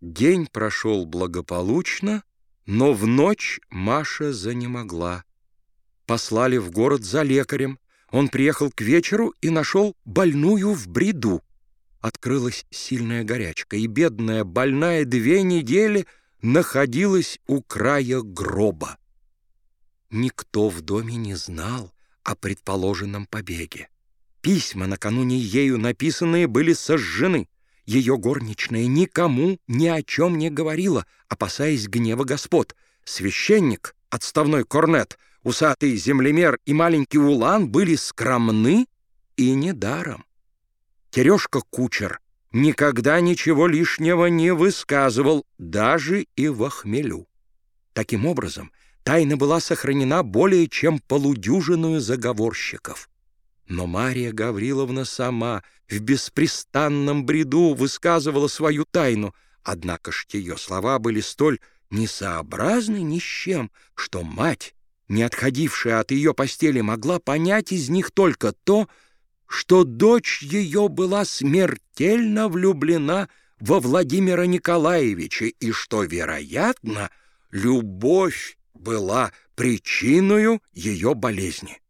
День прошел благополучно, но в ночь Маша занемогла. Послали в город за лекарем. Он приехал к вечеру и нашел больную в бреду. Открылась сильная горячка, и бедная больная две недели находилась у края гроба. Никто в доме не знал о предположенном побеге. Письма, накануне ею написанные, были сожжены. Ее горничная никому ни о чем не говорила, опасаясь гнева господ. Священник, отставной корнет, усатый землемер и маленький улан были скромны и недаром. Терешка-кучер никогда ничего лишнего не высказывал, даже и в хмелю. Таким образом, тайна была сохранена более чем полудюжиною заговорщиков. Но Мария Гавриловна сама в беспрестанном бреду высказывала свою тайну, однако ж ее слова были столь несообразны ни с чем, что мать, не отходившая от ее постели, могла понять из них только то, что дочь ее была смертельно влюблена во Владимира Николаевича и что, вероятно, любовь была причиной ее болезни.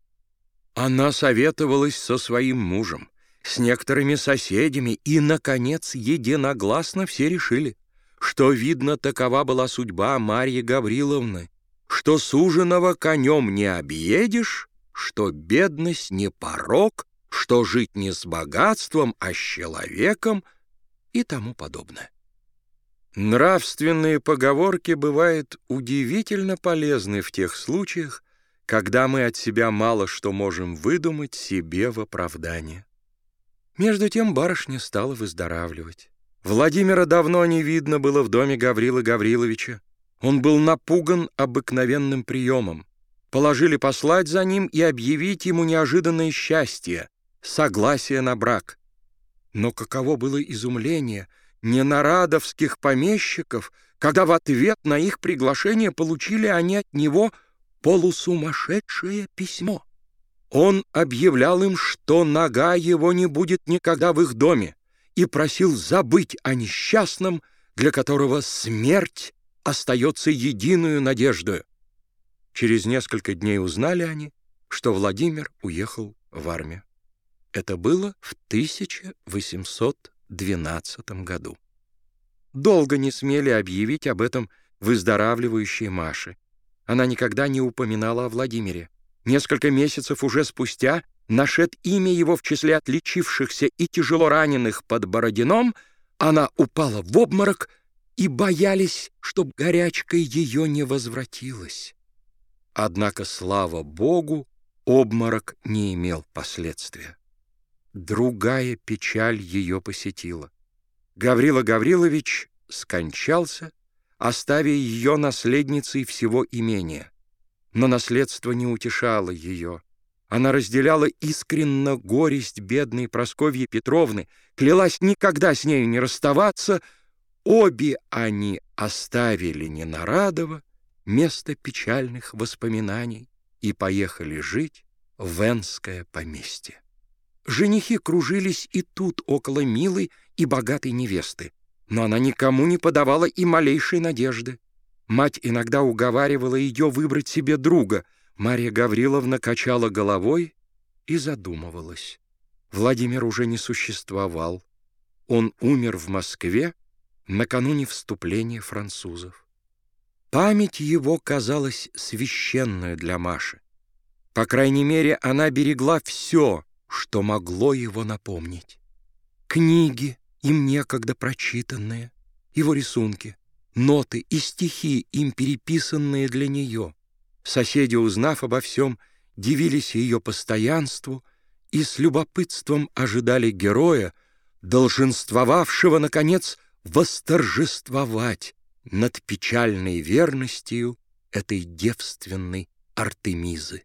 Она советовалась со своим мужем, с некоторыми соседями, и, наконец, единогласно все решили, что, видно, такова была судьба Марьи Гавриловны, что суженого конем не объедешь, что бедность не порог, что жить не с богатством, а с человеком и тому подобное. Нравственные поговорки бывают удивительно полезны в тех случаях, когда мы от себя мало что можем выдумать себе в оправдание. Между тем барышня стала выздоравливать. Владимира давно не видно было в доме Гаврила Гавриловича. Он был напуган обыкновенным приемом. Положили послать за ним и объявить ему неожиданное счастье — согласие на брак. Но каково было изумление ненарадовских помещиков, когда в ответ на их приглашение получили они от него — полусумасшедшее письмо. Он объявлял им, что нога его не будет никогда в их доме, и просил забыть о несчастном, для которого смерть остается единую надеждою. Через несколько дней узнали они, что Владимир уехал в армию. Это было в 1812 году. Долго не смели объявить об этом выздоравливающей Маше. Она никогда не упоминала о Владимире. Несколько месяцев уже спустя нашед имя его в числе отличившихся и тяжело раненых под Бородином, она упала в обморок и боялись, чтоб горячка ее не возвратилась. Однако, слава Богу, обморок не имел последствия. Другая печаль ее посетила. Гаврила Гаврилович скончался, оставя ее наследницей всего имения. Но наследство не утешало ее. Она разделяла искренно горесть бедной Просковьи Петровны, клялась никогда с нею не расставаться. Обе они оставили Ненарадово место печальных воспоминаний и поехали жить в Венское поместье. Женихи кружились и тут около милой и богатой невесты но она никому не подавала и малейшей надежды. Мать иногда уговаривала ее выбрать себе друга. Марья Гавриловна качала головой и задумывалась. Владимир уже не существовал. Он умер в Москве накануне вступления французов. Память его казалась священной для Маши. По крайней мере, она берегла все, что могло его напомнить. Книги, им некогда прочитанные, его рисунки, ноты и стихи, им переписанные для нее. Соседи, узнав обо всем, дивились ее постоянству и с любопытством ожидали героя, долженствовавшего, наконец, восторжествовать над печальной верностью этой девственной Артемизы.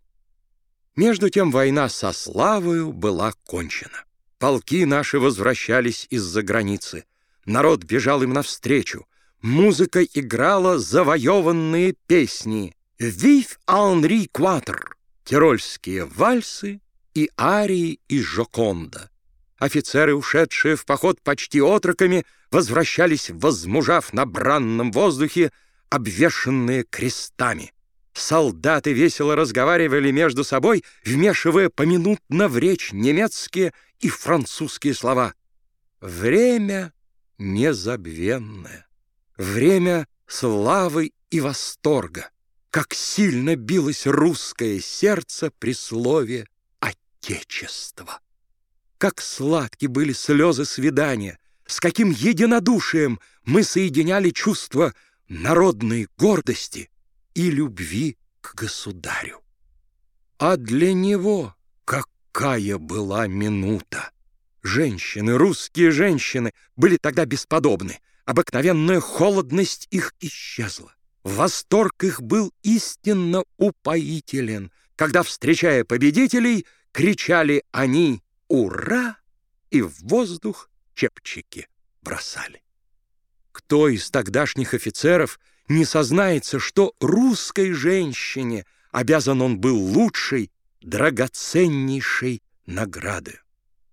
Между тем война со славою была кончена. Полки наши возвращались из-за границы. Народ бежал им навстречу. Музыка играла завоеванные песни. «Вив Анри Кватр» — тирольские вальсы и арии из Жоконда. офицеры, ушедшие в поход почти отроками, возвращались, возмужав на бранном воздухе, обвешанные крестами. Солдаты весело разговаривали между собой, вмешивая поминутно в речь немецкие и французские слова. Время незабвенное, время славы и восторга. Как сильно билось русское сердце при слове «Отечество». Как сладки были слезы свидания, с каким единодушием мы соединяли чувства народной гордости и любви к государю. А для него какая была минута! Женщины, русские женщины, были тогда бесподобны. Обыкновенная холодность их исчезла. Восторг их был истинно упоителен, когда, встречая победителей, кричали они «Ура!» и в воздух чепчики бросали. Кто из тогдашних офицеров не сознается, что русской женщине обязан он был лучшей, драгоценнейшей наградой?